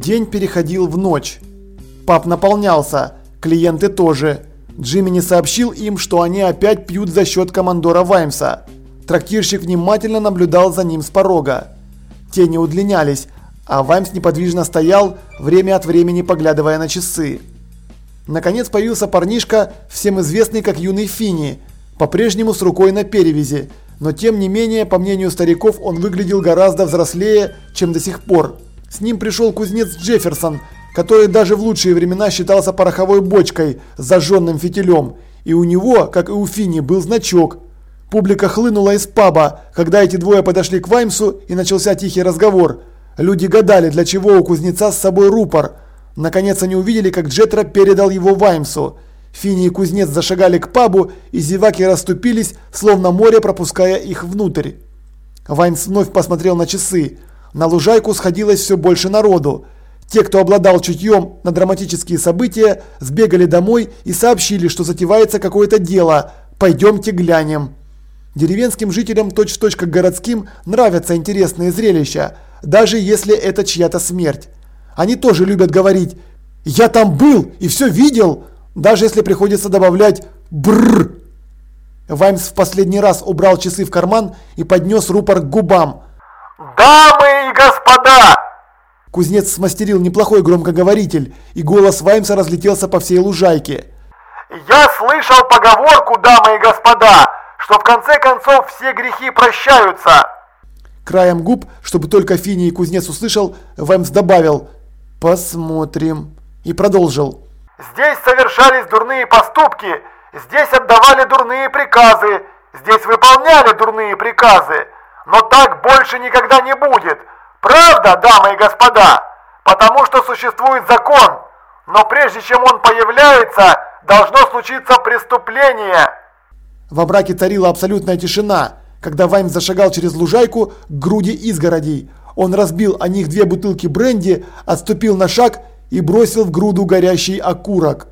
День переходил в ночь. Паб наполнялся, клиенты тоже. Джимми сообщил им, что они опять пьют за счет командора Ваймса. Трактирщик внимательно наблюдал за ним с порога. Тени удлинялись, а Ваймс неподвижно стоял, время от времени поглядывая на часы. Наконец появился парнишка, всем известный как юный Фини, по-прежнему с рукой на перевязи, но тем не менее, по мнению стариков, он выглядел гораздо взрослее, чем до сих пор. С ним пришел кузнец Джефферсон, который даже в лучшие времена считался пороховой бочкой с зажженным фитилем, и у него, как и у Фини, был значок. Публика хлынула из паба, когда эти двое подошли к Ваймсу и начался тихий разговор. Люди гадали, для чего у кузнеца с собой рупор – Наконец они увидели, как Джетра передал его Ваймсу. Фини и кузнец зашагали к пабу, и зеваки расступились, словно море пропуская их внутрь. Ваймс вновь посмотрел на часы. На лужайку сходилось все больше народу. Те, кто обладал чутьем на драматические события, сбегали домой и сообщили, что затевается какое-то дело. Пойдемте глянем. Деревенским жителям точь-в-точь -точь как городским нравятся интересные зрелища, даже если это чья-то смерть. Они тоже любят говорить «Я там был и все видел», даже если приходится добавлять «бррр». Ваймс в последний раз убрал часы в карман и поднес рупор к губам. «Дамы и господа!» Кузнец смастерил неплохой громкоговоритель, и голос Ваймса разлетелся по всей лужайке. «Я слышал поговорку, дамы и господа, что в конце концов все грехи прощаются!» Краем губ, чтобы только Фини и кузнец услышал, Ваймс добавил – «Посмотрим». И продолжил. «Здесь совершались дурные поступки, здесь отдавали дурные приказы, здесь выполняли дурные приказы. Но так больше никогда не будет. Правда, дамы и господа? Потому что существует закон. Но прежде чем он появляется, должно случиться преступление». Во браке царила абсолютная тишина, когда Вайм зашагал через лужайку к груди изгородей. Он разбил о них две бутылки бренди, отступил на шаг и бросил в груду горящий окурок.